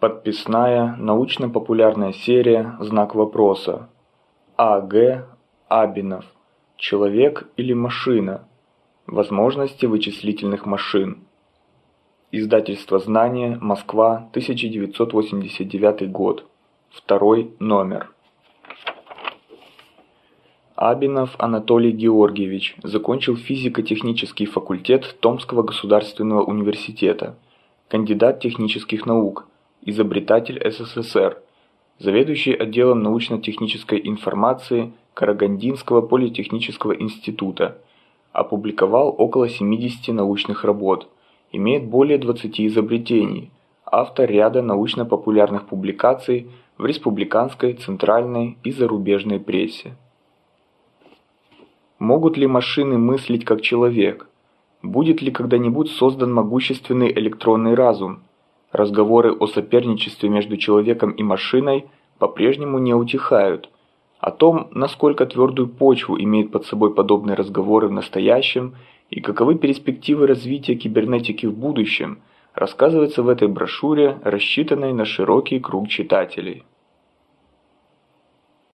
Подписная научно-популярная серия «Знак вопроса». А.Г. Абинов. Человек или машина? Возможности вычислительных машин. Издательство «Знание», Москва, 1989 год. Второй номер. Абинов Анатолий Георгиевич закончил физико-технический факультет Томского государственного университета, кандидат технических наук, изобретатель СССР, заведующий отделом научно-технической информации Карагандинского политехнического института, опубликовал около 70 научных работ, имеет более 20 изобретений, автор ряда научно-популярных публикаций в республиканской, центральной и зарубежной прессе. Могут ли машины мыслить как человек? Будет ли когда-нибудь создан могущественный электронный разум, Разговоры о соперничестве между человеком и машиной по-прежнему не утихают. О том, насколько твердую почву имеют под собой подобные разговоры в настоящем и каковы перспективы развития кибернетики в будущем, рассказывается в этой брошюре, рассчитанной на широкий круг читателей.